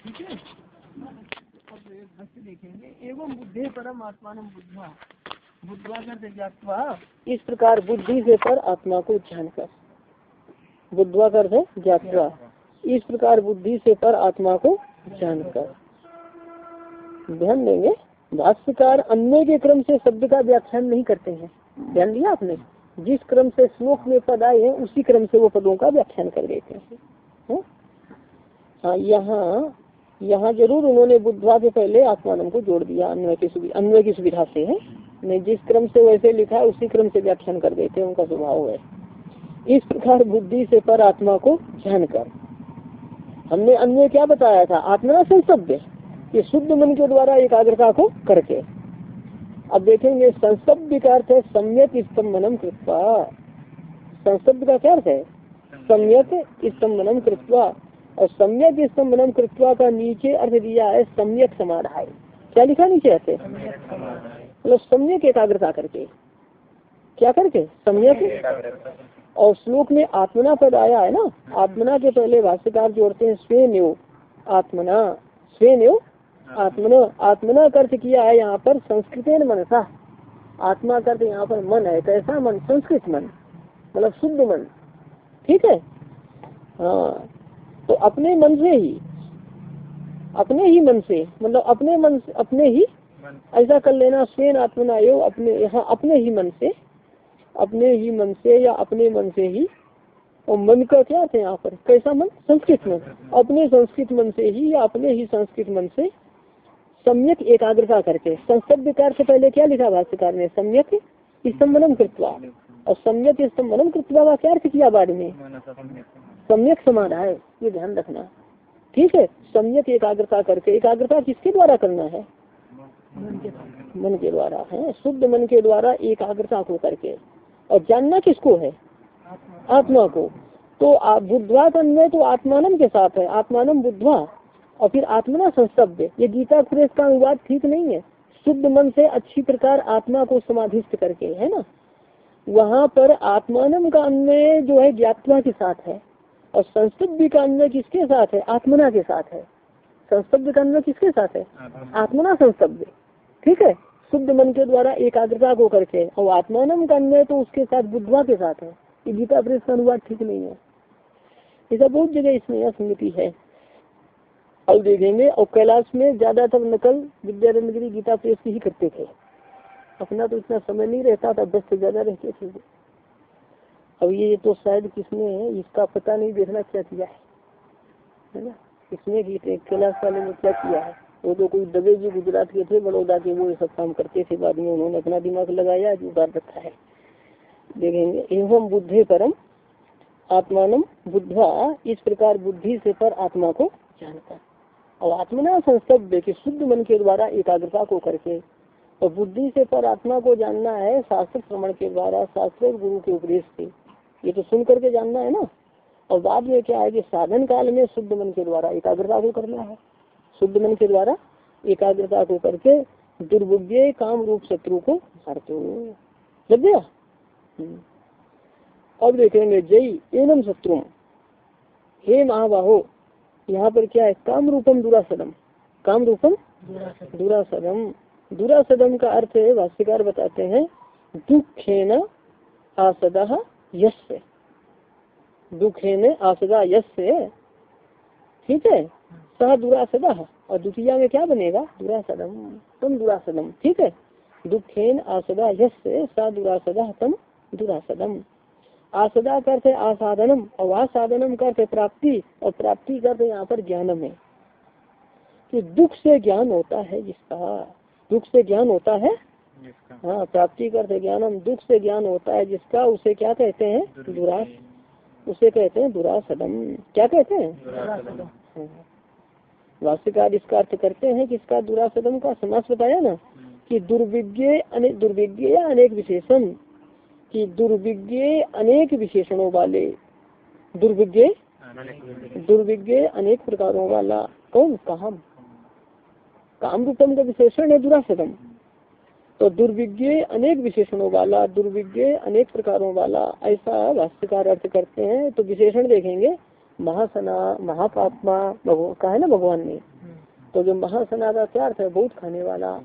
ठीक है अब देखेंगे एवं बुद्धे परम आत्मान बुद्धवा बुद्धवा इस प्रकार बुद्धि से पर आत्मा को जानकर बुद्धवा करते ज्ञातवा। इस प्रकार बुद्धि से पर आत्मा को जानकर ध्यान देंगे, भाष्यकार अन्य के क्रम से शब्द का व्याख्यान नहीं करते हैं। ध्यान दिया आपने? जिस क्रम से श्लोक में पद आए हैं, उसी क्रम से वो पदों का व्याख्यान कर देते हैं। हाँ? यहाँ यहाँ ज़रूर उन्होंने बुद्धवा के पहले आत्मानंद को जोड़ दिया, अन्वय की सुविधा अन्वय की सुविधा से, है? नहीं, जिस क्रम से वैसे लिखा है, उसी क्रम से व्याख्यान कर देते हैं, उनका स्वभाव है। इस प्रकार बुद्धि से पर आत्मा को जानकर हमने अन्य क्या बताया था? आत्मा संशब्द कि शुद्ध मन के द्वारा एकाग्रता को करके। अब देखेंगे संशब्द का अर्थ है सम्यक स्तंभनम कृत्वा। संशब्द का क्या अर्थ है? सम्यक स्तंभनम कृत्वा। और सम्यक स्तंभनम कृत्वा का नीचे अर्थ दिया है सम्यक समाधाय। क्या लिखा नीचे ऐसे मतलब सम्यक एकाग्रता करके। क्या करके? सम्यक। और श्लोक में आत्मना पद आया है ना? आत्मना के पहले भाष्यकार जोड़ते हैं स्वेन आत्मना। स्वेन आत्मना आत्मना अर्थ किया है यहाँ पर संस्कृत मनसा। आत्मा अर्थ यहाँ पर मन है कैसा मन? संस्कृत मन मतलब शुद्ध मन। ठीक है? हाँ तो अपने मन से ही अपने ही मन से मतलब अपने मन से अपने ही ऐसा कर लेना स्वयं आत्मना यो अपने यहाँ अपने ही मन से अपने ही मन से या अपने मन से ही। और मन का क्या थे यहाँ पर? कैसा मन। संस्कृत मन। अपने संस्कृत मन से ही या अपने ही संस्कृत मन से सम्यक एकाग्रता करके संसद कार से पहले क्या लिखा भाष्यकार ने? सम्यक स्तंभनम कृत्वा। और सम्यक स्तंभनम कृत्वा का क्या अर्थ किया बाद में? सम्यक समाधाय ये ध्यान रखना। ठीक है? सम्यक एकाग्रता करके, एकाग्रता किसके द्वारा करना है? मन के द्वारा है। शुद्ध मन के द्वारा एकाग्रता को करके। और जानना किसको है? आत्मा को। तो आप बुद्धवा अन्वय तो आत्मानम के साथ है। आत्मानम बुद्धवा। और फिर आत्मना संशब्द ये गीता प्रेस का अनुवाद ठीक नहीं है। शुद्ध मन से अच्छी प्रकार आत्मा को समाधिष्ट करके है ना? वहाँ पर आत्मानम का अन्वय जो है ज्ञातवा के साथ है और संशब्द का अन्वय किसके साथ है? आत्मना के साथ है। संशब्द का अन्वय किसके साथ है? आत्मना संशब्द ठीक है? शुद्ध मन के द्वारा एकाग्रता को करके और आत्मानम का अन्वय तो उसके साथ बुद्धवा के साथ है। ये गीता प्रेस का अनुवाद ठीक नहीं है। ऐसा बहुत जगह इसमें यह समिति है। अब देखेंगे और कैलाश में ज़्यादातर नकल विद्यारंदगिरी गीता प्रेस की ही करते थे। अपना तो इतना समय नहीं रहता था से ज़्यादा रहते थे अब ये तो शायद किसने, इसका पता नहीं देखना क्या किया है। ना? किसने की कैलाश वाले ने क्या किया है? वो तो कोई दबे जी गुजरात के थे, बड़ौदा के, वो ये सब काम करते थे, बाद में उन्होंने अपना दिमाग लगाया, जो बात रखा है। देखेंगे, एवं बुद्धे परम, आत्मानम बुद्धवा, इस प्रकार बुद्धि से पर आत्मा को जानकर और आत्मना संस्तव्य कि शुद्ध मन के द्वारा एकाग्रता को करके और बुद्धि से पर आत्मा को जानना है शास्त्र श्रवण के द्वारा, शास्त्र गुरु के उपदेश से। ये तो सुन करके जानना है ना? और बाद में क्या है कि साधन काल में शुद्ध मन के द्वारा एकाग्रता को करना है। शुद्ध मन के द्वारा एकाग्रता को करके दुर्बुद्ध काम रूप शत्रु को मारते लग गया? अब देखेंगे, जय एनम शत्रु हे महाबाहो यहाँ पर क्या है? काम रूपम दुरासदम। काम रूपम दुरासदम। दुरासदम का अर्थ है, भाष्यकार बताते हैं दुखे न आसदा यश दुखे न आसदा यश ठीक है? सह दुरासदा। और द्वितीय में क्या बनेगा? दुरासदम। तम दुरासदम। ठीक है? दुखेन आसदा यश सा दुरासदा तम दुरासदम। आसदा करते आसाधनम और आसाधनम करते प्राप्ति और प्राप्ति करते यहाँ पर ज्ञानम है कि दुख से ज्ञान होता है जिसका। दुख से ज्ञान होता है? हाँ प्राप्ति करते ज्ञानम दुख से ज्ञान होता है जिसका उसे क्या कहते हैं? दुरास। उसे कहते हैं दुरासदम। क्या कहते हैं? वास्तविकार इसका अर्थ करते हैं कि इसका दुरासदम का समास बताया ना कि दुर्विज्ञ अनेक दुर्विज्ञ अनेक विशेषण। कि दुर्विज्ञ अनेक विशेषणों वाले। दुर्विज्ञ? दुर्विज्ञ अनेक प्रकारों वाला। कौन? काम। काम रूपम का विशेषण है दुरासदम तो दुर्विज्ञ अनेक विशेषणों वाला, दुर्विज्ञ अनेक प्रकारों वाला। ऐसा भाष्यकार अर्थ करते हैं। तो विशेषण देखेंगे। महासना महापात्मा कहा है ना भगवान ने? तो जो महासना का क्या अर्थ है? बहुत खाने वाला।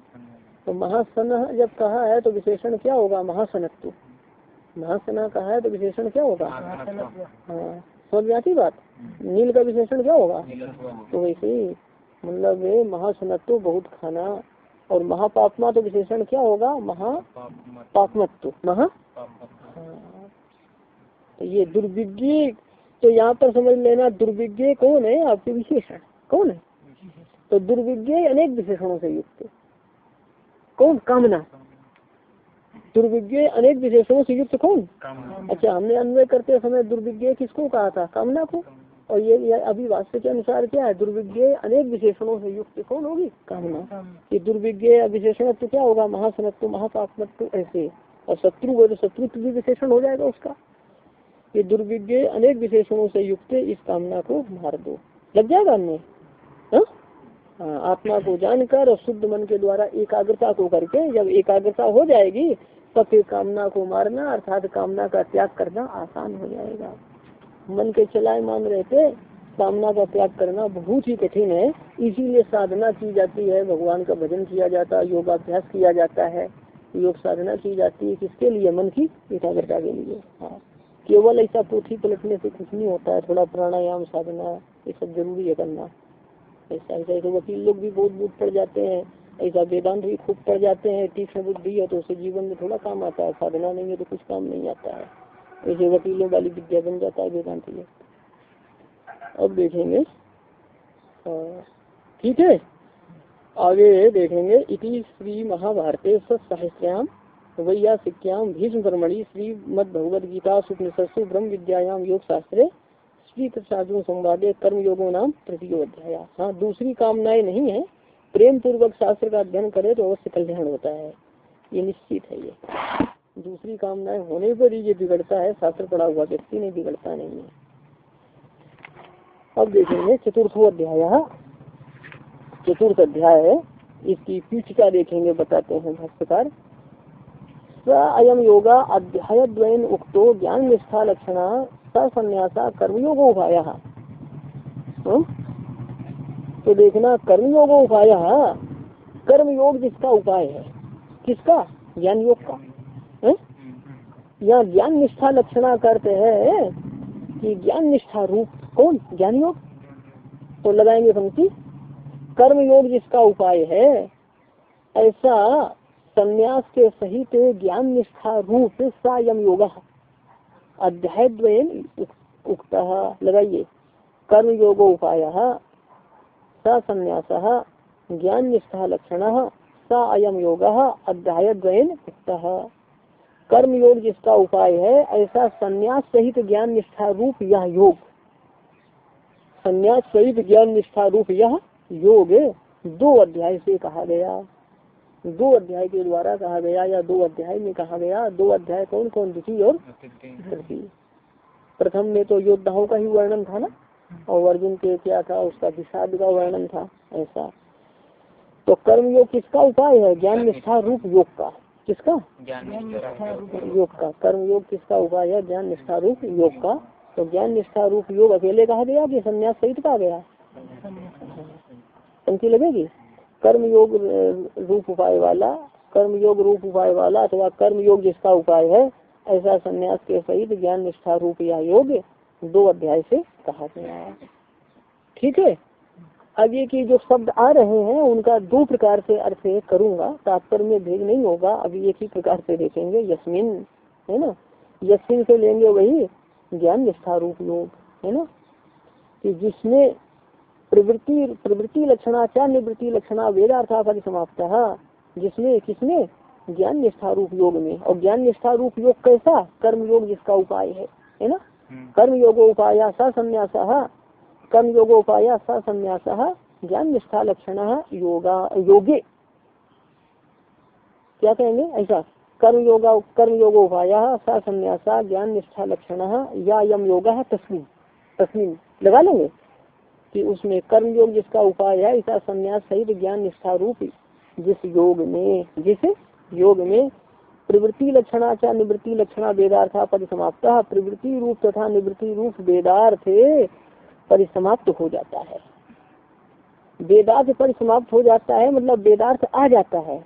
तो महासन जब कहा है तो विशेषण क्या होगा? महासनत्व। महासना कहा है तो विशेषण क्या होगा? हाँ समझ में आती बात? नील का विशेषण क्या होगा? तो वैसे ही मतलब महासनत्व बहुत खाना और महापापमा तो विशेषण क्या होगा? महापापमत्व महा? हाँ। तो ये दुर्विज्ञ तो यहाँ पर समझ लेना दुर्विज्ञ कौन है? आपके विशेषण। कौन है? तो दुर्विज्ञ अनेक विशेषणों से युक्त। कौन? कामना। दुर्विज्ञ अनेक विशेषणों से युक्त कौन? अच्छा हमने अन्वय करते समय दुर्विज्ञ किसको कहा था? कामना को। और ये, ये अभी वास्तव के अनुसार क्या है? दुर्विज्ञ अनेक विशेषणों से युक्त कौन होगी? कामना। ये दुर्विज्ञ विशेषण तो क्या होगा? महासनत्व महापात्मत्व ऐसे। और शत्रु तो शत्रुत्व भी विशेषण हो जाएगा उसका। ये दुर्विज्ञ अनेक विशेषणों से युक्त इस कामना को मार दो। लग जाएगा हमने हाँ? हाँ, आत्मा को जानकर और शुद्ध मन के द्वारा एकाग्रता को करके जब एकाग्रता हो जाएगी फिर कामना को मारना, अर्थात कामना का त्याग करना आसान हो जाएगा। मन के चलाए मान रहते, कामना का त्याग करना बहुत ही कठिन है। इसीलिए साधना की जाती है। भगवान का भजन किया जाता है योगाभ्यास किया जाता है। योग साधना की जाती है किसके लिए? मन की एकाग्रता के लिए। हाँ। केवल ऐसा पोथी पलटने से कुछ नहीं होता है। थोड़ा प्राणायाम, साधना, ये सब ज़रूरी है करना। ऐसा ऐसा वकील लोग भी बहुत बुद्ध पड़ जाते हैं। ऐसा वेदांत भी खूब पड़ जाते हैं तीक्ष्ण बुद्धि है तो उसे जीवन में थोड़ा काम आता है, साधना नहीं है तो कुछ काम नहीं आता है। ऐसे वकीलों वाली विद्या बन जाता है वेदांत में। अब देखेंगे। ठीक है? आगे देखेंगे। इति श्री महाभारते वैया सिक्याम भीष्म कर्मणि श्री मद भगवद गीता सुपनिषत्सु ब्रह्म विद्यायाम योग शास्त्रे श्री साधु संवादे कर्म योगो नाम तृतीय अध्याय हाँ दूसरी कामनाएँ नहीं है। प्रेम पूर्वक शास्त्र का अध्ययन करे तो अवश्य कल्याण होता है। ये निश्चित है ये। दूसरी कामनाएँ होने पर ही ये बिगड़ता है। शास्त्र पढ़ा हुआ व्यक्ति नहीं, बिगड़ता नहीं है। अब देखेंगे चतुर्थो अध्याय। चतुर्थ अध्याय है। इसकी पीठिका देखेंगे, बताते हैं भाष्यकार। अयम योगा अध्याय द्वयन उक्तो ज्ञान निष्ठा लक्षणा सन्यासा कर्मयोग उपाय हाँ? तो देखना, कर्मयोग उपाय कर्मयोग जिसका उपाय है। किसका? ज्ञान योग का? यहाँ ज्ञान निष्ठा लक्षणा करते हैं कि ज्ञान निष्ठा रूप। कौन? ज्ञान योग तो लगाएँगे पंक्ति। कर्म योग जिसका उपाय है, ऐसा संन्यास के सहित ज्ञान निष्ठा रूप सायम योग। अध्याय उक्त। लगाइए। कर्म योग उपाय। संन्यास ज्ञान निष्ठा लक्षण स अयम योग अध्याय उक्त। कर्म योग जिसका उपाय है ऐसा संन्यास सहित ज्ञान निष्ठा रूप यह योग। संन्यास सहित ज्ञान निष्ठा रूप यह योग दो अध्याय से कहा गया। दो अध्याय के द्वारा कहा गया या दो अध्याय में कहा गया दो अध्याय कौन कौन द्वितीय और तृतीय। प्रथम में तो योद्धाओं का ही वर्णन था ना? और अर्जुन के क्या था उसका विषाद का वर्णन था ऐसा। तो कर्म योग किसका उपाय है? ज्ञान निष्ठा रूप योग का। किसका? योग का। कर्म योग किसका उपाय है? ज्ञान निष्ठा रूप योग का। तो ज्ञान निष्ठा रूप योग अकेले कहा गया? कि संन्यास सहित कहा गया? पंक्ति लगेगी? कर्म योग रूप उपाय वाला कर्म योग रूप उपाय वाला अथवा कर्म योग जिसका उपाय है ऐसा संन्यास के सहित ज्ञान निष्ठा रूप या योग दो अध्याय से कहा गया है। ठीक है? आगे की जो शब्द आ रहे हैं, उनका दो प्रकार से अर्थ करूँगा। तात्पर्य में भेद नहीं होगा। अभी एक ही प्रकार से देखेंगे। यस्मिन, है ना? यस्मिन से लेंगे वही ज्ञान निष्ठा रूप योग है ना? कि जिसमें प्रवृत्ति प्रवृत्ति लक्षणा क्या निवृत्ति लक्षणा वेदार्था समाप्त है। जिसमें, किसमें? ज्ञान निष्ठा रूप योग में। और ज्ञान निष्ठा रूप योग कैसा? कर्म योग जिसका उपाय है है ना। कर्म योगो उपाय संन्यास कर्म योगो उपाय संन्यास ज्ञान निष्ठा लक्षण योगा, योगे। क्या कहेंगे? ऐसा। कर्म योगा कर्म योगो उपाय संन्यास ज्ञान निष्ठा लक्षण, या यम योगा तस्वीन तस्वीन लगा लेंगे कि उसमें कर्म योग जिसका उपाय है, ऐसा संन्यास सहित ज्ञान निष्ठा रूप, जिस योग में, जिस योग में प्रवृत्ति लक्षणाचा निवृत्ति लक्षणा वेदार्था परिसमाप्त। प्रवृत्ति रूप तथा निवृत्ति रूप वेदार्थ परिसमाप्त हो जाता है। वेदार्थ परिसमाप्त हो जाता है मतलब वेदार्थ आ जाता है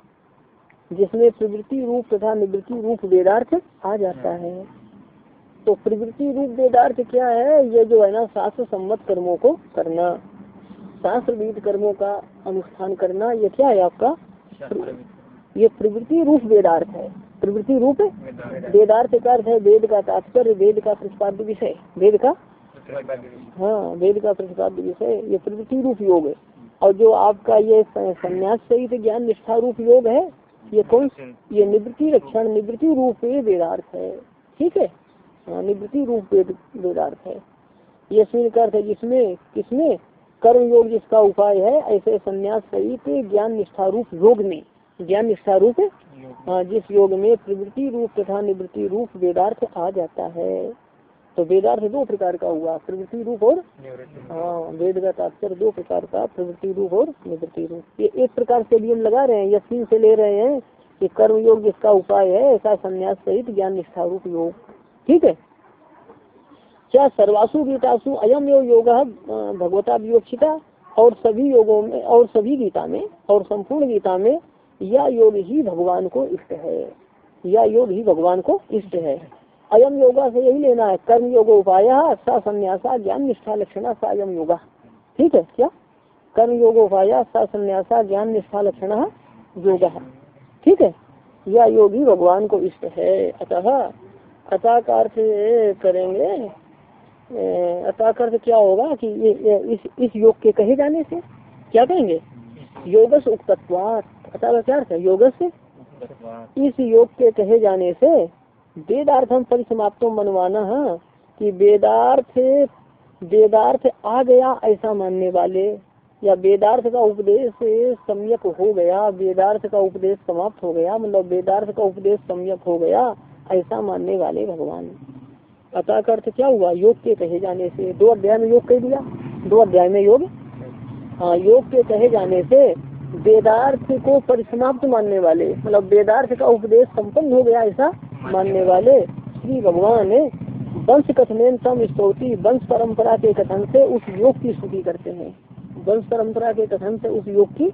जिसमें प्रवृत्ति रूप तथा निवृत्ति रूप वेदार्थ आ जाता है। तो प्रवृत्ति रूप वेदार्थ क्या है? ये जो है ना शास्त्र सम्मत कर्मों को करना शास्त्र विध कर्मों का अनुष्ठान करना ये क्या है आपका? ये प्रवृत्ति रूप वेदार्थ है। प्रवृत्ति रूप वेदार्थ का अर्थ है, वेद का तात्पर्य, वेद का प्रतिपाद्य विषय, वेद का? हाँ वेद का प्रतिपाद्य विषय, ये प्रवृत्ति रूप योग है। और जो आपका ये संन्यास सहित ज्ञान निष्ठा रूप योग है, ये कौन? ये निवृत्ति लक्षण, निवृत्ति रूप वेदार्थ है। ठीक है? हाँ निवृत्ति रूप वेद वेदार्थ है। ये अर्थ है जिसमें, किसमें? कर्म योग जिसका उपाय है, ऐसे संन्यास सहित ज्ञान निष्ठा रूप योग में। ज्ञान निष्ठा रूप हाँ जिस योग में प्रवृत्ति रूप तथा निवृत्ति रूप वेदार्थ आ जाता है। तो वेदार्थ दो प्रकार का हुआ प्रवृत्ति रूप और हाँ वेद का तात्पर्य दो प्रकार का प्रवृत्ति रूप और निवृत्ति रूप। ये एक प्रकार से नियम लगा रहे हैं यकीन से ले रहे हैं कि कर्म योग जिसका उपाय है ऐसा संन्यास सहित ज्ञान निष्ठा रूप योग। ठीक है? क्या सर्वासु गीतासु अयम योग योग भगवता विवक्षिता? और सभी योगों में और सभी गीता में और संपूर्ण गीता में यह योग ही भगवान को इष्ट है। यह योग ही भगवान को इष्ट है। अयम योगा से यही लेना है। कर्म योग उपाय स संन्यासा ज्ञान निष्ठा लक्षण स अयम योगा। ठीक है? क्या? कर्म योग उपाय स संन्यासा ज्ञान निष्ठा लक्षण योग। ठीक है? यह योग भगवान को इष्ट है। अतः अतः का अर्थ करेंगे। अतः का अर्थ क्या होगा कि ये, ये इस इस योग के कहे जाने से क्या कहेंगे? योगस उक्तत्वात। अतः क्या अर्थ है योगस इस योग के कहे जाने से वेदार्थम परिसमाप्तो मनवाना है कि वेदार्थ वेदार्थ आ गया ऐसा मानने वाले, या वेदार्थ का उपदेश सम्यक हो गया, वेदार्थ का उपदेश समाप्त हो गया मतलब वेदार्थ का उपदेश सम्यक हो गया ऐसा मानने वाले भगवान। अतः का अर्थ क्या हुआ? योग के कहे जाने से, दो अध्याय में योग कह दिया? दो अध्याय में योग? हाँ योग के कहे जाने से वेदार्थ को परिसमाप्त मानने वाले मतलब वेदार्थ का उपदेश संपन्न हो गया ऐसा मानने वाले श्री भगवान वंश कथन तम स्तोति, वंश परंपरा के कथन से उस योग की स्तुति करते हैं। वंश परंपरा के कथन से उस योग की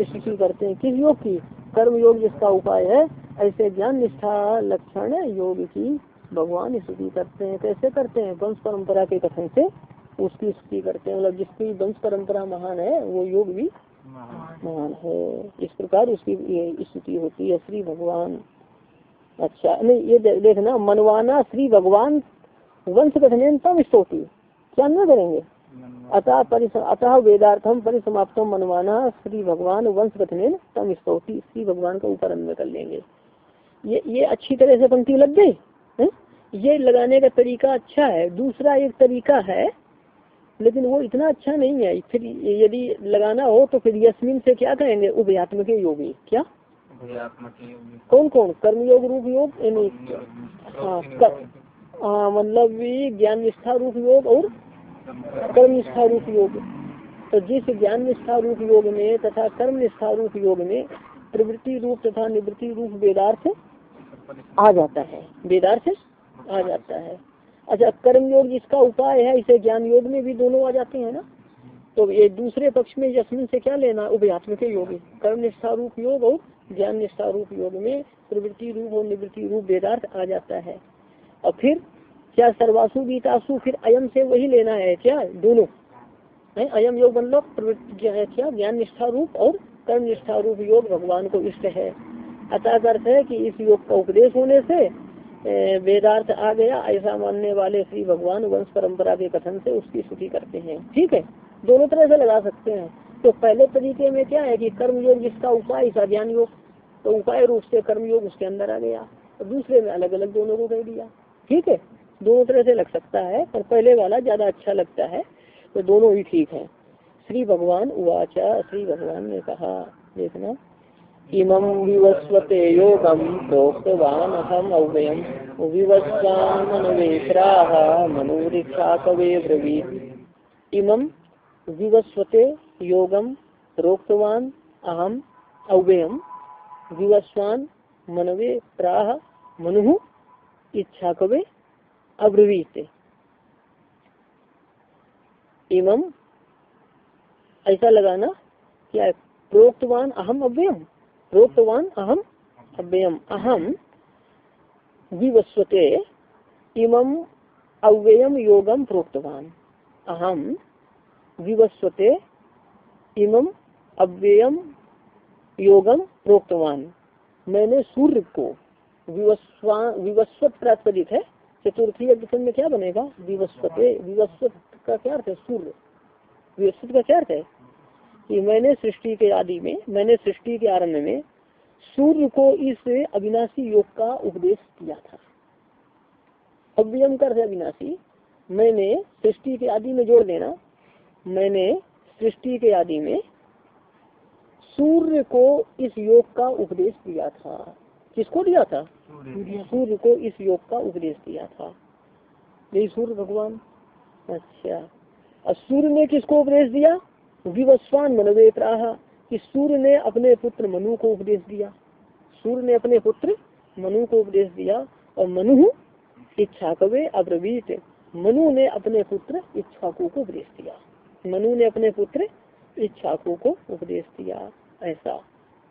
स्तुति करते हैं। किस योग की? कर्म योग जिसका उपाय है, ऐसे ज्ञान निष्ठा लक्षण योग की भगवान स्तुति करते हैं। कैसे करते हैं? वंश परंपरा के कथन से उसकी स्तुति करते हैं। मतलब जिसकी वंश परंपरा महान है, वो योग भी महान है इस प्रकार उसकी स्तुति होती है श्री भगवान। अच्छा नहीं ये देखना मनवाना श्री भगवान वंश कथन तम स्तोति। क्या न करेंगे? अतः परिस अतः वेदार्थम परिसमाप्तम मनवाना श्री भगवान वंश कथन तम स्तोति। श्री भगवान का ऊपर अन्य कर लेंगे। ये ये अच्छी तरह से पंक्ति लग गई? ये लगाने का तरीका अच्छा है। दूसरा एक तरीका है लेकिन वो इतना अच्छा नहीं है फिर यदि लगाना हो तो फिर यस्मिन से क्या कहेंगे उभयात्मक योगी। क्या? कौन कौन? कर्मयोग रूप योग हाँ, हाँ मतलब ज्ञान निष्ठा रूप योग और कर्म निष्ठा रूप योग। तो जिस ज्ञान निष्ठा रूप योग में तथा कर्म निष्ठा रूप योग में प्रवृत्ति रूप तथा निवृत्ति रूप वेदार्थ आ जाता है। वेदार्थ आ जाता है। अच्छा कर्म योग जिसका उपाय है, इसे ज्ञान योग में भी दोनों आ जाते हैं ना? तो ये दूसरे पक्ष में यशमिन से क्या लेना? उभयात्मक योग। कर्म निष्ठा रूप योग और ज्ञान निष्ठा रूप योग में प्रवृत्ति रूप और निवृत्ति रूप वेदार्थ आ जाता है। और फिर क्या सर्वासु गीतासु फिर अयम से वही लेना है क्या? दोनों। है अयम योग मतलब प्रवृत्ति क्या? ज्ञान निष्ठा रूप और कर्म निष्ठा रूप योग भगवान को इष्ट है। अतः अर्थ है कि इस योग का उपदेश होने से वेदार्थ आ गया, ऐसा मानने वाले श्री भगवान वंश परंपरा के कथन से उसकी स्तुति करते हैं। ठीक है? दोनों तरह से लगा सकते हैं। तो पहले तरीके में क्या है कि कर्म योग जिसका उपाय था ज्ञान योग तो उपाय रूप से कर्म योग उसके अंदर आ गया, और दूसरे में अलग अलग दोनों को कह दिया। ठीक है? दोनों तरह से लग सकता है, पर पहले वाला ज़्यादा अच्छा लगता है तो दोनों ही ठीक है। श्री भगवान उवाचा, श्री भगवान ने कहा, देखना। इमं विवस्वते योगम प्रोक्तवान अहम अव्ययम। विवस्वान मनवेश्राह मनोरिक्षा कवे ब्रवीत। इमं विवस्वते योगम प्रोक्तवान अहम अव्ययम। विवस्वान मनवे प्राह मनु इच्छा कवे अब्रवीत। इमम ऐसा लगाना क्या प्रोक्तवान अहम अव्ययम। प्रोक्तवान अहम, अव्ययम अहम, विवस्वते, इमम अव्ययम योगम प्रोक्तवान। अहम, विवस्वते, इमम अव्ययम योगम प्रोक्तवान। मैंने सूर्य को विवस्वत प्रातिपदिक है, चतुर्थी अग्रसन में क्या बनेगा? विवस्वते, विवस्वत का क्या अर्थ है? सूर्य। विवस्वत का क्या अर्थ है? कि मैंने सृष्टि के आदि में मैंने सृष्टि के आरंभ में सूर्य को इस अविनाशी योग का उपदेश किया था। अव्ययम कर अविनाशी। मैंने सृष्टि के आदि में जोड़ देना। मैंने सृष्टि के आदि में सूर्य को इस योग का उपदेश दिया था। किसको दिया था? सूर्य को। इस योग का उपदेश दिया था। यही सूर्य भगवान। अच्छा। और सूर्य ने किसको उपदेश दिया? विवस्वान मनवे प्राह कि सूर्य ने अपने पुत्र मनु को उपदेश दिया। सूर्य ने अपने पुत्र मनु को उपदेश दिया और मनु इच्छा कवे अब्रवीत। मनु ने अपने पुत्र इच्छाकू को उपदेश दिया। मनु ने अपने पुत्र इच्छाकू को उपदेश दिया। ऐसा।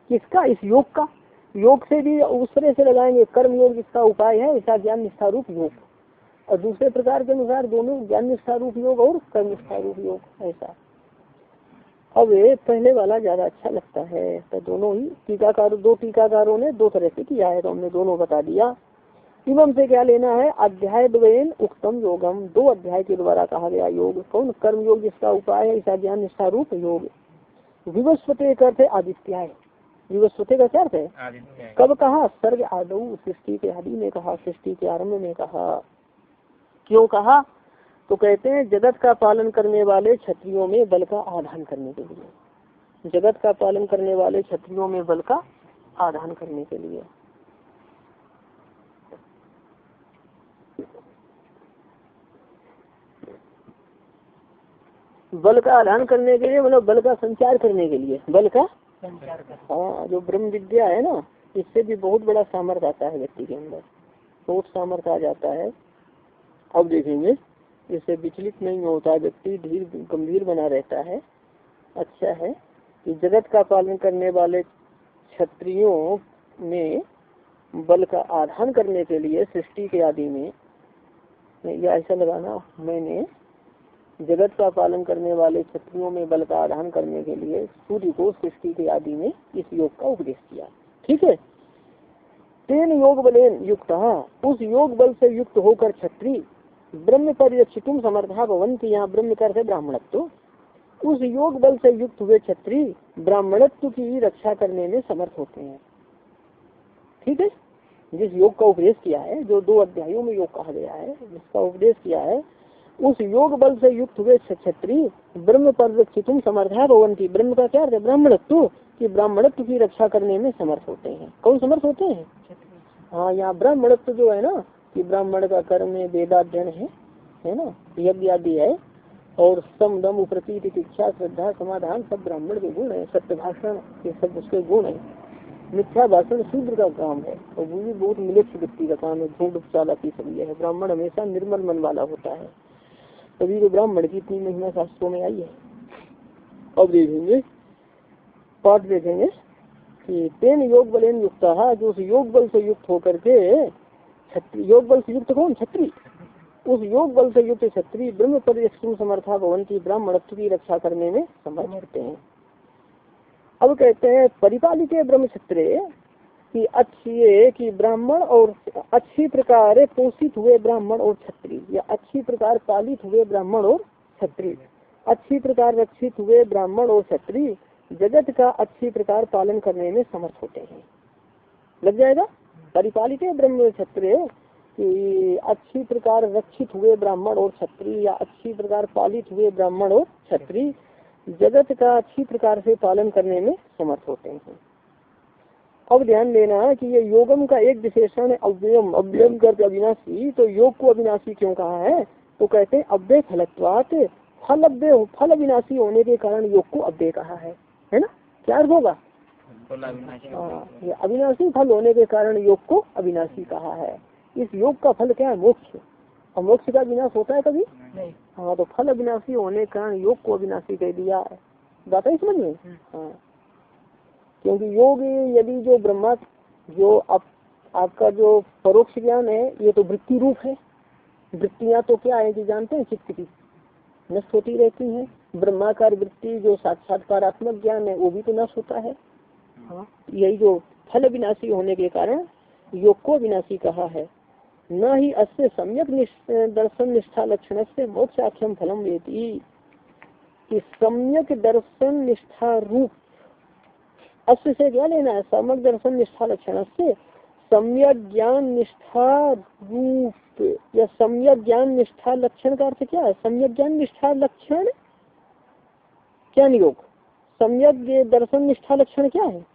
किसका? इस योग का। योग से भी उस तरह से लगाएँगे कर्म योग जिसका उपाय है, ऐसा ज्ञान निष्ठा रूप योग। और दूसरे प्रकार के अनुसार दोनों ज्ञान निष्ठा रूप योग और कर्म निष्ठा रूप योग। ऐसा। अब पहले वाला ज़्यादा अच्छा लगता है। तो दोनों ही टीकाकार दो टीकाकारों ने दो तरह से किया है तो हमने दोनों बता दिया। इवम से क्या लेना है? अध्याय द्वेन उत्तम योगम। दो अध्याय के द्वारा कहा गया योग। कौन कर्म योग जिसका उपाय है? ऐसा ज्ञान निष्ठा रूप योग। विवस्वते करते आदित्य विवस्वते का क्या अर्थ है? कब कहा? सर्ग आदौ सृष्टि के आदि ने कहा सृष्टि के आरंभ में कहा। क्यों कहा? तो कहते हैं जगत का पालन करने वाले क्षत्रियों में बल का आधान करने के लिए। जगत का पालन करने वाले क्षत्रियों में बल का आधान करने के लिए। बल का आधान करने के लिए मतलब बल का संचार करने के लिए। बल का? हाँ जो ब्रह्म विद्या है ना इससे भी बहुत बड़ा सामर्थ्य आता है व्यक्ति के अंदर। बहुत सामर्थ्य आ जाता है। अब देखेंगे। इससे विचलित नहीं होता, व्यक्ति धीर, गंभीर बना रहता है। अच्छा है कि जगत का पालन करने वाले क्षत्रियों में बल का आधान करने के लिए, सृष्टि के आदि में या ऐसा लगाना मैंने, जगत का पालन करने वाले क्षत्रियों में बल का आधान करने के लिए सूर्य को सृष्टि के आदि में इस योग का उपदेश किया ठीक है? तेन योग बलेन युक्त, उस योग बल से युक्त होकर क्षत्रिय ब्रह्म परिरक्षित समर्था भवंती यहाँ ब्रह्म कर ब्राह्मणत्व। उस योग बल से युक्त हुए क्षत्रिय ब्राह्मणत्व की रक्षा करने में समर्थ होते हैं। ठीक है? जिस योग का उपदेश किया है जो दो अध्यायों में योग कहा गया है जिसका उपदेश किया है उस योग बल से युक्त हुए क्षत्रिय ब्रह्म परिरक्षित समर्था भवंती ब्रह्म का क्या ब्राह्मणत्व की ब्राह्मणत्व की रक्षा करने में समर्थ होते हैं। कौन समर्थ होते हैं? हाँ यहाँ ब्राह्मणत्व जो है ना कि ब्राह्मण का कर्म है, वेदाध्ययन है है ना? यज्ञ आदि है, और सम दम उप्रती इच्छा श्रद्धा, समाधान, सब ब्राह्मण के गुण है, सत्य भाषण, ये सब उसके गुण है। मिथ्या भाषण शूद्र का काम है, और वो भी बहुत मिलित व्यक्ति का काम है झूठ चालाकी सब यह है। ब्राह्मण हमेशा निर्मल मन वाला होता है। तभी तो ब्राह्मण की इतनी महिमा शास्त्रों में आई है। अब देखेंगे, पाठ देखेंगे कि तेन योग बलेन युक्त, जो उस योग बल से युक्त होकर के योग बल से युक्त कौन? छत्री उस योग बल से युक्त छत्री ब्रह्म पर समर्था भवन की ब्राह्मणत्व की रक्षा करने में समर्थ होते हैं। अब कहते हैं, परिपालित ब्रह्म क्षत्रे कि अच्छी कि ब्राह्मण और अच्छी प्रकार पोषित हुए ब्राह्मण और छत्री या अच्छी प्रकार पालित हुए ब्राह्मण और छत्री अच्छी प्रकार रक्षित हुए ब्राह्मण और छत्री जगत का अच्छी प्रकार पालन करने में समर्थ होते हैं। लग जाएगा? परिपालित ब्रह्म क्षत्रिय, कि अच्छी प्रकार रक्षित हुए ब्राह्मण और छत्री या अच्छी प्रकार पालित हुए ब्राह्मण और छत्री जगत का अच्छी प्रकार से पालन करने में समर्थ होते हैं। अब ध्यान देना कि ये योगम का एक विशेषण है, अव्ययम। अव्ययम कर अविनाशी तो योग को अविनाशी क्यों कहा है? तो कहते हैं, अव्यय फलत्वात फल अव्यय फल अविनाशी होने के कारण योग को अव्यय कहा है। है ना? क्या होगा? ये अविनाशी फल होने के कारण योग को अविनाशी कहा है। इस योग का फल क्या है? मोक्ष। और मोक्ष का विनाश होता है कभी? नहीं। हाँ तो फल अविनाशी होने के कारण योग को अविनाशी कह दिया है। बात है समझ में? हाँ। क्योंकि योग यदि जो ब्रह्मा जो आप आपका जो परोक्ष ज्ञान है ये तो वृत्ति रूप है। वृत्तियाँ तो क्या है कि जानते हैं चित्त की? नष्ट होती रहती है। ब्रह्माकार वृत्ति जो साक्षात्कारात्मक ज्ञान है वो भी तो नष्ट होता है हाँ। यही जो फल विनाशी होने के कारण योग को विनाशी कहा है। न ही अस्य सम्यक दर्शन निष्ठा लक्षण से मोक्षाख्यम फलम वेती। कि सम्यक दर्शन निष्ठा रूप, अस्य से क्या लेना है? सम्यक दर्शन निष्ठा लक्षण से सम्यक ज्ञान निष्ठा रूप, या सम्यक ज्ञान निष्ठा लक्षण का अर्थ क्या है? सम्यक ज्ञान निष्ठा लक्षण? क्या नियोग सम्यक दर्शन निष्ठा लक्षण क्या है?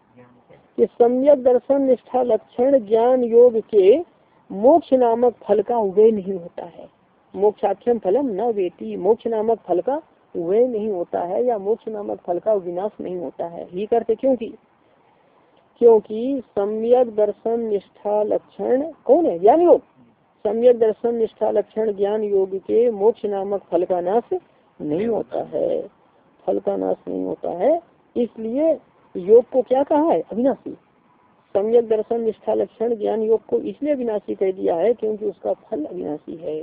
कि सम्यक दर्शन निष्ठा लक्षण ज्ञान योग के मोक्ष नामक फल का वे नहीं होता है। मोक्षाख्यम फलम न वेती। मोक्ष नामक फल का वे नहीं होता है या मोक्ष नामक फल का विनाश नहीं होता है। ही करते क्योंकि क्योंकि सम्यक दर्शन निष्ठा लक्षण कौन है? ज्ञान योग। सम्यक दर्शन निष्ठा लक्षण ज्ञान योग के मोक्ष नामक फल का नाश नहीं होता है। फल का नाश नहीं होता है। इसलिए योग को क्या कहा है? अविनाशी। सम्यक दर्शन, निष्ठा लक्षण, ज्ञान योग को इसलिए अविनाशी कह दिया है क्योंकि उसका फल अविनाशी है।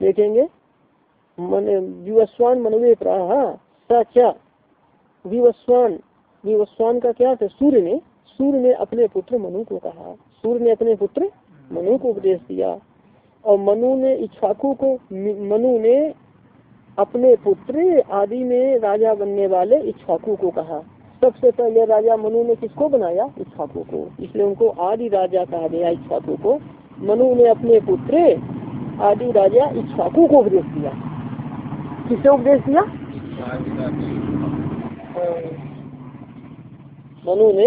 देखेंगे। मन, विवस्वान मनवे प्राह क्या विवस्वान। विवस्वान का क्या था? सूर्य ने सूर्य ने अपने पुत्र मनु को कहा। सूर्य ने अपने पुत्र मनु को उपदेश दिया। और मनु ने इच्छाकू को मनु ने अपने पुत्र आदि में राजा बनने वाले इच्छाकू को कहा। सबसे पहले राजा मनु ने किसको बनाया? इच्छाकू को। इसलिए उनको आदि राजा कहा गया इच्छाकू को। मनु ने अपने पुत्र आदि राजा इच्छाकू को उपदेश दिया। किसे उपदेश दिया? मनु ने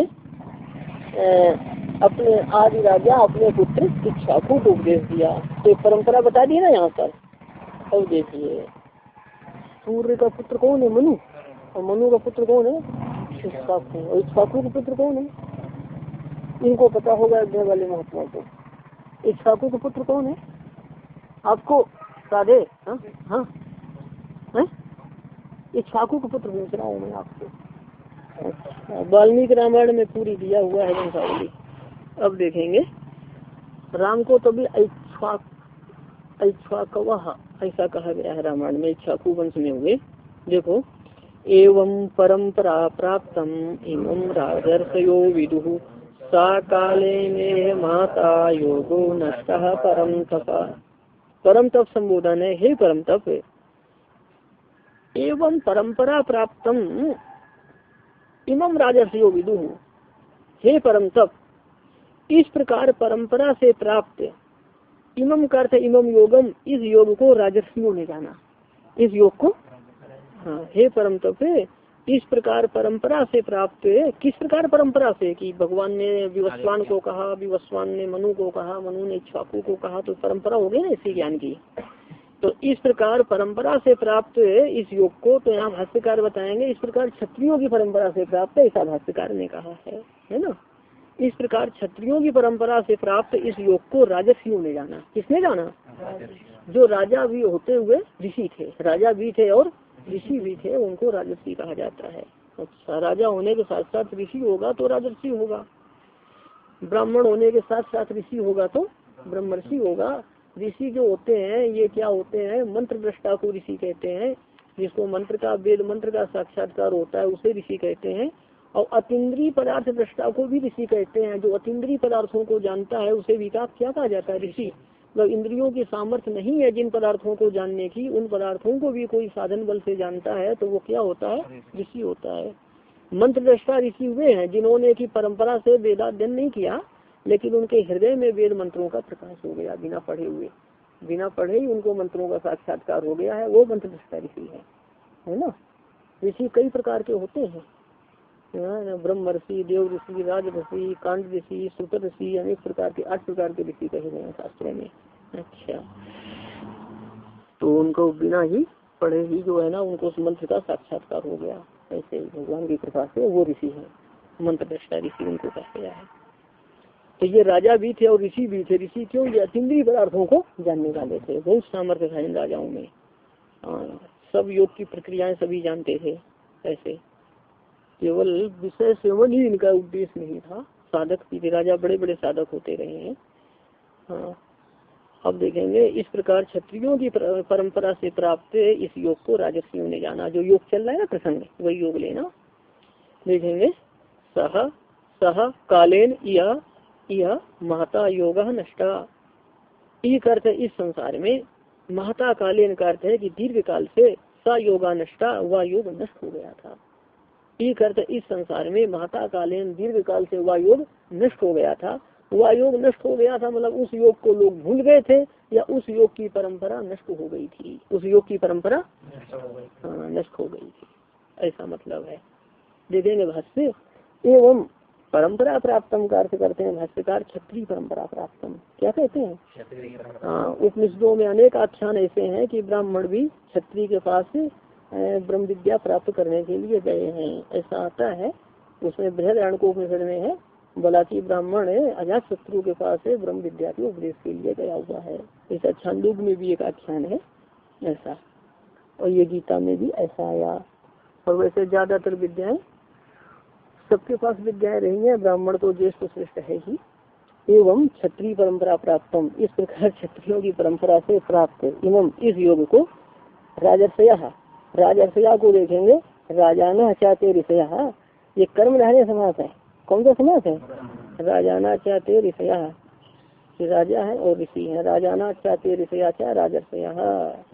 अपने आदि राजा, अपने पुत्र इच्छाकू को उपदेश दिया। तो परंपरा बता दी ना यहाँ पर। अब देखिए। सूर्य का पुत्र कौन है? मनु। और मनु का पुत्र कौन है? इच्छाकू और इच्छाकू का पुत्र कौन है? इनको पता होगा अध्यय वाले महात्मा को। इच्छाकू का पुत्र कौन है? आपको साधे हाँ? हाँ? का पुत्र पूछ रहा हूँ मैं आपको। अच्छा वाल्मीकि रामायण में पूरी दिया हुआ है अब देखेंगे। राम को तभी ऐच्छा ऐच्छा ऐसा कहा गया है रामायण में इच्छाकू वंश में हुए देखो, एवं परंपरा प्राप्त इमं राजर्षयो विदु। सा काले में माता योगो नष्ट परम तप। परम तप संबोधन है, हे परम तप। एवं परंपरा प्राप्त इमं राजर्षयो विदु। हे परम तप। इस प्रकार परंपरा से प्राप्त इमम का अर्थ इमम योगम, इस योग को राजर्षियों ने जाना। इस योग को? हाँ हे परम तप, इस प्रकार परंपरा से प्राप्त किस प्रकार परंपरा से? कि भगवान ने विवस्वान को कहा, विवस्वान ने मनु को कहा, मनु ने इच्छाकू को कहा तो परंपरा हो गई ना इसी ज्ञान की? तो इस प्रकार परंपरा से प्राप्त इस योग को तो यहाँ भाष्यकार बताएँगे, इस प्रकार क्षत्रियों की परंपरा से प्राप्त ऐसा भाष्यकार ने कहा है है ना? इस प्रकार क्षत्रियों की परंपरा से प्राप्त इस योग को राजस्वियों ने जाना। किसने जाना? जो राजा भी होते हुए ऋषि थे। राजा भी थे और ऋषि भी थे, उनको राजस्वी कहा जाता है। अच्छा राजा होने के साथ साथ ऋषि होगा तो राजर्षि होगा। ब्राह्मण होने के साथ साथ ऋषि होगा तो ब्रह्मर्षि होगा। ऋषि जो होते हैं, ये क्या होते हैं? मंत्र दृष्टा को ऋषि कहते हैं, जिसको मंत्र का वेद, मंत्र का साक्षात्कार होता है, उसे ऋषि कहते हैं। और अतिद्रीय पदार्थ दृष्टा को भी ऋषि कहते हैं, जो अतिद्रीय पदार्थों को जानता है, उसे विकास क्या कहा जाता है, ऋषि। मतलब इंद्रियों की सामर्थ्य नहीं है जिन पदार्थों को जानने की, उन पदार्थों को भी कोई साधन बल से जानता है तो वो क्या होता है? ऋषि होता है। मंत्र दृष्टा ऋषि हुए हैं, जिन्होंने की परंपरा से वेदाध्यन नहीं किया, लेकिन उनके हृदय में वेद मंत्रों का प्रकाश हो गया, बिना पढ़े हुए। बिना पढ़े ही उनको मंत्रों का साक्षात्कार हो गया है, वो मंत्र दृष्टा ऋषि है। है ना? ऋषि कई प्रकार के होते हैं। ब्रह्म ऋषि देव ऋषि राज ऋषि कांड ऋषि सुत ऋषि अनेक प्रकार के आठ प्रकार के ऋषि कहे गए शास्त्रों में। अच्छा। तो उनको बिना ही पढ़े ही जो है ना उनको उस मंत्र का साक्षात्कार हो गया। ऐसे भगवान की कृपा से वो ऋषि है। मंत्र दृष्टा ऋषि उनको कहा गया है। तो ये राजा भी थे और ऋषि भी थे। ऋषि क्यों? ये अतिद्रीय पदार्थों को जानने वाले थे। बहुत सामर्थ्य था इन राजाओं में। हाँ, सब योग की प्रक्रियाएँ सभी जानते थे ऐसे। केवल विषय सेवन ही इनका उद्देश्य नहीं था। साधक भी राजा बड़े बड़े साधक होते रहे हैं। हाँ। अब देखेंगे, इस प्रकार क्षत्रियों की परंपरा से प्राप्त इस योग को राजस्वियों ने जाना। जो योग चल रहा है ना प्रसंग, वही योग लेना। देखेंगे, सह सह, कालेन यह यह महता, योग, नष्टा। एक अर्थ है, इस संसार में महता, कालीन का अर्थ है कि दीर्घ काल से स योगा नष्टा वह योग नष्ट हो गया था। एक अर्थ इस संसार में महता कालीन दीर्घ काल से वह योग नष्ट हो गया था। वह योग नष्ट हो गया था मतलब उस योग को लोग भूल गए थे या उस योग की परंपरा नष्ट हो गई थी। उस योग की परंपरा हाँ नष्ट हो गई थी। ऐसा मतलब है। देखेंगे भाष्य। एवं परंपरा प्राप्तम का अर्थ करते हैं भाष्यकार क्षत्रिय परंपरा प्राप्तम। क्या कहते हैं? हाँ उपनिषदों में अनेक आख्यान ऐसे हैं कि ब्राह्मण भी क्षत्रिय के पास ब्रह्म विद्या प्राप्त करने के लिए गए हैं। ऐसा आता है, उसमें बृहद को उपनिषद में है। बलाकी ब्राह्मण अजात शत्रु के पास है ब्रह्म विद्या के उपदेश के लिए गया हुआ है। ऐसा छांदुग में भी एक आख्यान है, ऐसा। और ये गीता में भी ऐसा आया। और वैसे ज़्यादातर विद्याएँ सबके पास विद्याएँ रही है, ब्राह्मण तो ज्येष्ठ श्रेष्ठ है ही। एवं क्षत्रिय परंपरा प्राप्तम। इस प्रकार क्षत्रियों की परंपरा से प्राप्त एवं इस योग को राजर्षया राजर्षया को देखेंगे। राजाना चाहते ऋषया ये कर्म रहने समास है। कौन सा समास है? राजाना चाहते ऋषया राजा है और ऋषि है। राजाना चाहते ऋषया क्या राजर्षया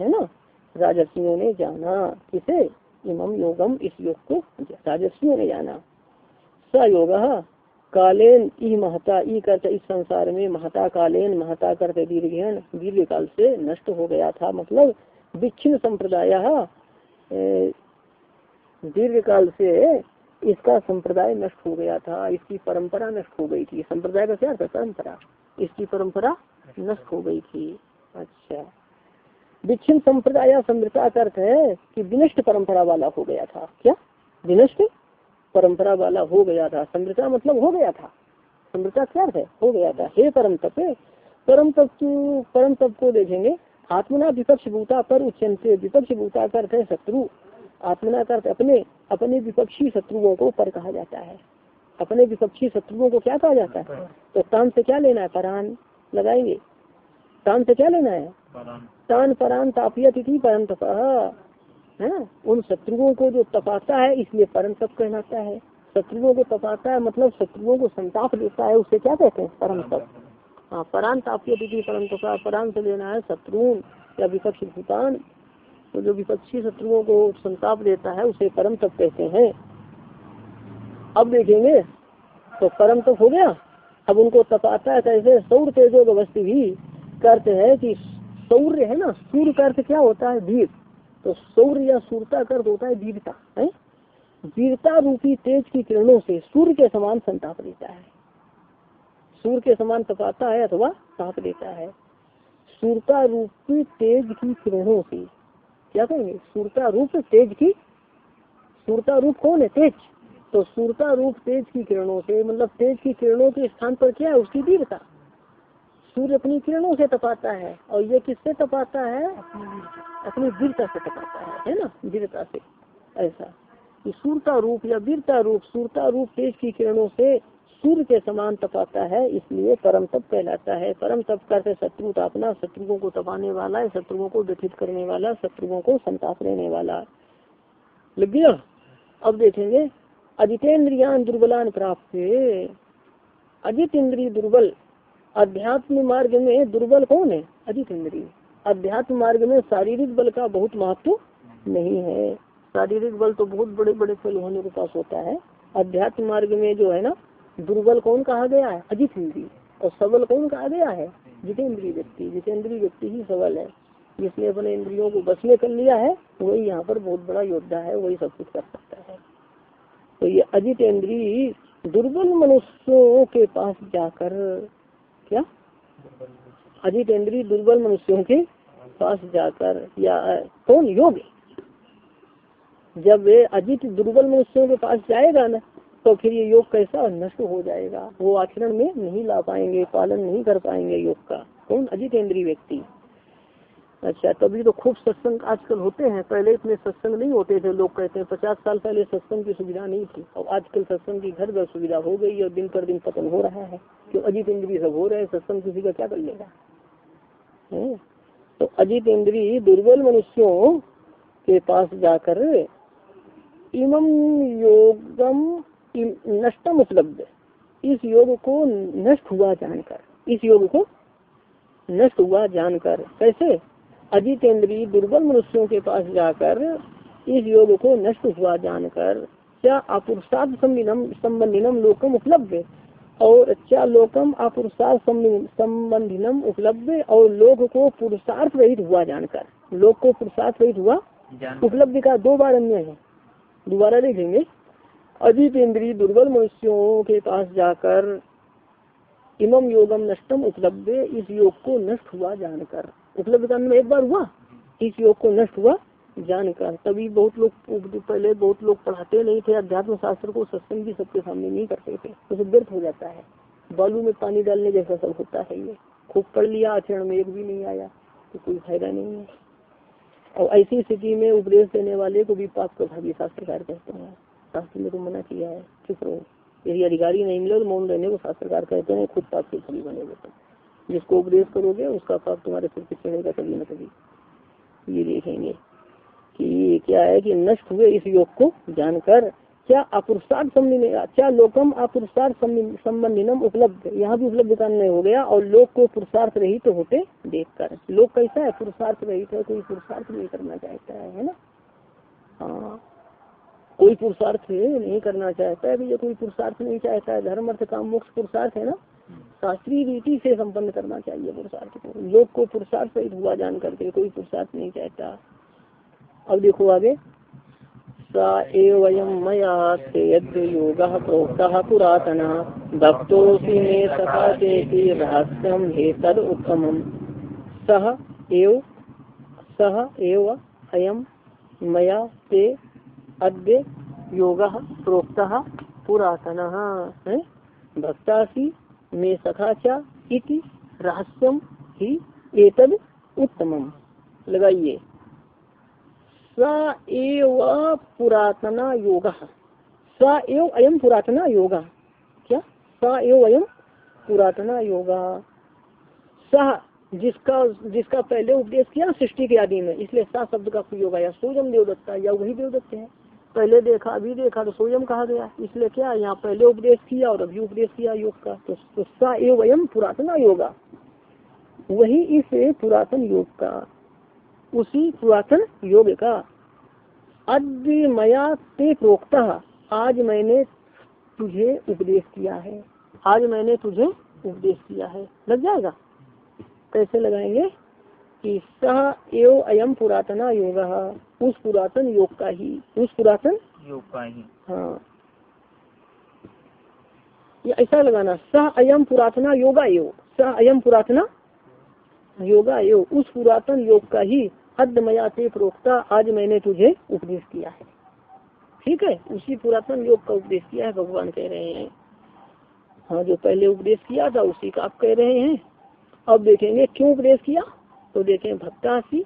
है ना? राजर्षियों ने जाना। किसे? इमम योगम इस योग को राजस्वियों ने जाना। स योग कालेन ई महता। ई करते इस संसार में महता कालेन, महता करते दीर्घ दीर्घ काल से नष्ट हो गया था। मतलब विच्छिन्न संप्रदाय दीर्घ काल से इसका संप्रदाय नष्ट हो गया था, इसकी परंपरा नष्ट हो गई थी। संप्रदाय का क्या था? परंपरा। इसकी परंपरा नष्ट हो गई थी। अच्छा। विच्छिन्न संप्रदाय समृता का अर्थ है कि विनष्ट परंपरा वाला हो गया था। क्या? विनष्ट परंपरा वाला हो गया था। समृता मतलब हो गया था। समृता क्या है? हो गया था। हे परम तप परम तप परम तप को देखेंगे। आत्मना विपक्ष भूता पर उच्चनते विपक्ष भूता कर शत्रु। आत्मना कर अपने अपने विपक्षी शत्रुओं को पर कहा जाता है। अपने विपक्षी शत्रुओं को क्या कहा जाता है? तो तान से क्या लेना है? परान लगाएँगे। तान से क्या लेना है? तान परान तापियत परम तप। है ना? उन शत्रुओं को जो तपाता है इसलिए परम तप कहलाता है। शत्रुओं को तपाता है मतलब शत्रुओं को संताप देता है उसे क्या कहते हैं? परम तप। हाँ परान ताप्य दीदी परम तपा परान से लेना है शत्रु या विपक्ष भूतान। तो जो विपक्षी शत्रुओं को संताप देता है, उसे परम तप कहते हैं। अब देखेंगे तो परम तप हो गया। अब उनको तपाता है कैसे? सौर तेजो अवस्थी भी करते हैं कि सौर्य है ना? सूर्य का अर्थ क्या होता है? वीर तो सौर्य या सूर्यता का अर्थ होता है वीरता है? वीरता रूपी तेज की किरणों से सूर्य के समान संताप देता है। सूर्य के समान तपाता है अथवा ताप देता है। सूरता रूपी तेज की किरणों से। क्या कहेंगे? सूरता रूप तेज की? सूरता रूप कौन है? तेज। तो सूरता रूप तेज की किरणों से मतलब तेज की किरणों के स्थान पर क्या है? उसकी वीरता सूर्य अपनी किरणों से तपाता है और ये किससे तपाता है? अपनी वीरता से तपाता है है ना? वीरता से। ऐसा। सूरता रूप या वीरता रूप, सूरता रूप तेज की किरणों से सूर्य के समान तपाता है, इसलिए परम तप कहलाता है। परम तप करते शत्रु तापना, शत्रुओं को तपाने वाला शत्रुओं को व्यथित करने वाला शत्रुओं को संताप लेने वाला लग गया? अब देखेंगे। अजितेन्द्रियान दुर्बलान प्राप्त अजित इंद्रिय दुर्बल। अध्यात्म मार्ग में दुर्बल कौन है? अजित इंद्रिय अध्यात्म मार्ग में शारीरिक बल का बहुत महत्व नहीं है। शारीरिक बल तो बहुत बड़े बड़े फल होने के पास होता है। अध्यात्म मार्ग में जो है ना दुर्बल कौन कहा गया है? अधिक इंद्रिय और सबल कौन कहा गया है? जितेंद्रीय व्यक्ति। जितेंद्रीय व्यक्ति ही सबल है। जिसने अपने इंद्रियों को बस में कर लिया है, वही यहाँ पर बहुत बड़ा योद्धा है, वही सब कुछ कर सकता है। तो ये अजित इंद्रिय दुर्बल मनुष्यों के पास जाकर, क्या? अजित इंद्रिय दुर्बल मनुष्यों के पास जाकर, या कौन? योग। जब अजित दुर्बल मनुष्यों के पास जाएगा ना तो फिर ये योग कैसा नष्ट हो जाएगा? वो आचरण में नहीं ला पाएँगे, पालन नहीं कर पाएँगे योग का। कौन? अजितेंद्रीय व्यक्ति। अच्छा तभी तो खूब सत्संग आजकल होते हैं। पहले इतने सत्संग नहीं होते थे, लोग कहते हैं, पचास साल पहले सत्संग की सुविधा नहीं थी। और आजकल सत्संग की घर घर सुविधा हो गई और दिन पर दिन पतन हो रहा है। क्यों? अजित इंद्री सब हो रहे हैं, सत्संग किसी का क्या कर लेगा? तो अजित इंद्री दुर्बल मनुष्यों के पास जाकर इमम योगम नष्टम उपलब्ध इस योग को नष्ट हुआ जानकर इस योग को नष्ट हुआ जानकर कैसे? अजितेंद्री दुर्बल मनुष्यों के पास जाकर इस योग को नष्ट हुआ जानकर क्या अपुरुषार्थ संबंधिनम लोकम उपलब्ध और क्या लोकम अपुरुषार्थ संबंधिनम उपलब्ध और लोक को पुरुषार्थ रहित हुआ जानकर। लोक को पुरुषार्थ रहित हुआ उपलब्ध का दो बार अन्य है। दोबारा देखेंगे। अजितेंद्री दुर्बल मनुष्यों के पास जाकर इमम योगम नष्टम उपलब्ध, इस योग को नष्ट हुआ जानकर। उपलब्ध करने में एक बार हुआ, इस योग को नष्ट हुआ जानकर। तभी बहुत लोग पहले बहुत लोग पढ़ाते नहीं थे अध्यात्म शास्त्र को सत्संग भी सबके सामने नहीं करते थे तो व्यर्थ हो जाता है। बालू में पानी डालने जैसा सब होता है ये। खूब पढ़ लिया, आचरण में एक भी नहीं आया तो कोई फ़ायदा नहीं है। और ऐसी स्थिति में उपदेश देने वाले को भी पाप प्रभावी शास्त्रकार कहते हैं। शास्त्र में तो मना किया है, चुप रहो। यदि अधिकारी नहीं मिले तो मौन रहने को शास्त्रकार कहते हैं, खुद पाप के कभी बने तो जिसको उपदेश करोगे, उसका पाप तुम्हारे सिर पे चढ़ेगा कभी न कभी ये देखेंगे कि क्या है कि नष्ट हुए इस योग को जानकर क्या अपुरुषार्थ संबंधी क्या लोकम अपुरुषार्थ संबंधिनम उपलब्ध? यहाँ भी उपलब्ध करने हो गया और लोक को पुरुषार्थ रहित तो होते देख कर लोग कैसा है? पुरुषार्थ रहित है, कोई पुरुषार्थ नहीं करना चाहता है ना? हाँ। कोई पुरुषार्थ नहीं करना चाहता है भैया कोई पुरुषार्थ नहीं चाहता है, धर्म अर्थ काम मोक्ष पुरुषार्थ है ना? शास्त्रीय रीति से संपन्न करना चाहिए पुरुषार्थ को। लोग को पुरुषार्थ सहित हुआ जान करके कोई पुरुषार्थ नहीं चाहता। अब देखो आगे। सा एवं हे तद उत्तम सह एव सह एव अयम मया ते अद्य योग प्रोक्त पुरातन भक्तासी, में सखाचा इति रहस्यम ही एतद उत्तमम। लगाइए स पुरातना योग। अयम पुरातना योग। क्या? स एव अयम पुरातना योग। सह जिसका जिसका पहले उपदेश किया सृष्टि के आदि में, इसलिए सा शब्द का प्रयोग आया। सोजम देवदत्ता या वही देवदत्त है। पहले देखा, अभी देखा तो सोयम कहा गया। इसलिए क्या, यहाँ पहले उपदेश किया और अभी उपदेश किया योग का। तो सा एवं पुरातन योगा। वही इस पुरातन योग का, उसी पुरातन योग का। अद्य मया ते प्रोक्ता, आज मैंने तुझे उपदेश किया है। आज मैंने तुझे उपदेश किया है। लग जाएगा? कैसे लगाएँगे? कि सह एव अयम पुरातना योग उस पुरातन योग का ही। उस पुरातन? योग का ही। हाँ। ये ऐसा लगाना सह अयम पुरातना योगा योग सह अयम पुरातना योगा योग उस पुरातन योग का ही हद मया ते प्रोक्ता आज मैंने तुझे उपदेश किया है। ठीक है? उसी पुरातन योग का उपदेश किया है भगवान कह रहे हैं। हाँ जो पहले उपदेश किया था उसी का आप कह रहे हैं। अब देखेंगे क्यों उपदेश किया? तो देखें भक्तासी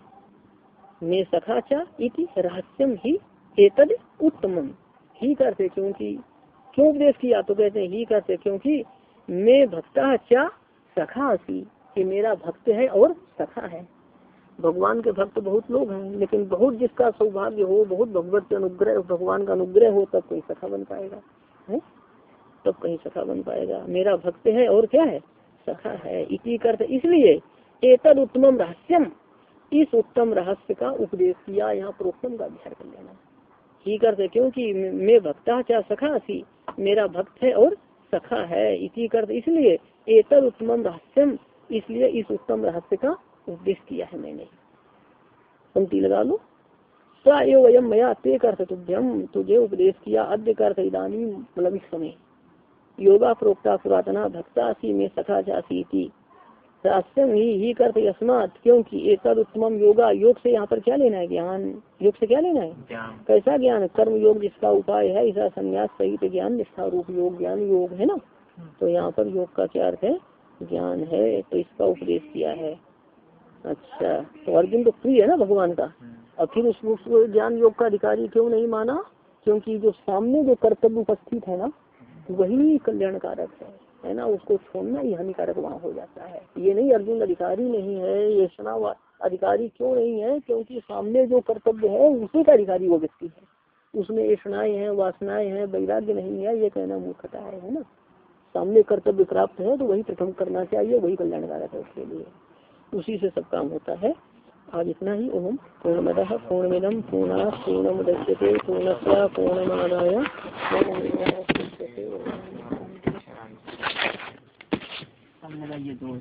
में सखाचा इति रहस्यम ही, एतद उत्तमम। ही करते क्योंकि, क्यों उपदेश किया? तो कहते हैं, ही करते क्योंकि मैं भक्ता चा सखासी कि मेरा भक्त है और सखा है। भगवान के भक्त बहुत लोग हैं, लेकिन बहुत जिसका सौभाग्य हो, बहुत भगवत के अनुग्रह, भगवान का अनुग्रह हो, तब कोई सखा बन पाएगा, है? तब कहीं सखा बन पाएगा। मेरा भक्त है और क्या है? सखा है। इसी करते, इसलिए एतद उत्तम रहस्यम। इस उत्तम रहस्य का उपदेश किया, यहाँ प्रोक्तम का अध्ययन कर लेना। ही करते क्योंकि मैं भक्ता क्या सखा सी, मेरा भक्त है और सखा है, इसी करते। इसलिए एतद उत्तम रहस्यम, इसलिए इस उत्तम रहस्य का उपदेश किया है मैंने। पंक्ति लगा लो। वयम मया ते कर तुभ्यम तुझे उपदेश किया, अद्य कर इधानी मतलब इस समय। योगा प्रोक्ता, पुरातना, भक्ता सी, में सखा जासी शास्त्रम ही ही करते अस्मात क्योंकि एक उत्तम योगा योग से यहाँ पर क्या लेना है ज्ञान? योग से क्या लेना है? कैसा ज्ञान? कर्म योग जिसका उपाय है ऐसा संन्यास सहित ज्ञान निष्ठा रूप योग ज्ञान योग है ना? तो यहाँ पर योग का क्या अर्थ है? ज्ञान है तो इसका उपदेश किया है। अच्छा तो अर्जुन तो प्रिय है ना भगवान का? और फिर उस ज्ञान योग का अधिकारी क्यों नहीं माना? क्योंकि जो सामने जो कर्तव्य उपस्थित है ना वही कल्याणकारक है। है ना, उसको छोड़ना ही हानिकारक वहाँ हो जाता है। ये नहीं, अर्जुन अधिकारी नहीं है, ये सुना अधिकारी क्यों नहीं है? क्योंकि सामने जो कर्तव्य है, उसी का अधिकारी वो व्यक्ति है। उसमें ऐसाएँ हैं, वासनाएँ हैं, वैराग्य नहीं है, ये कहना मूर्खता है है ना? सामने कर्तव्य प्राप्त है तो वही प्रथम करना चाहिए, वही कल्याणकारक है उसके लिए। उसी से सब काम होता है। आज इतना ही। ओम पूर्णमद पूर्णमिदम पूर्णा पूर्णमुदच्यते पूर्णस्या पूर्णमादाय। ये दो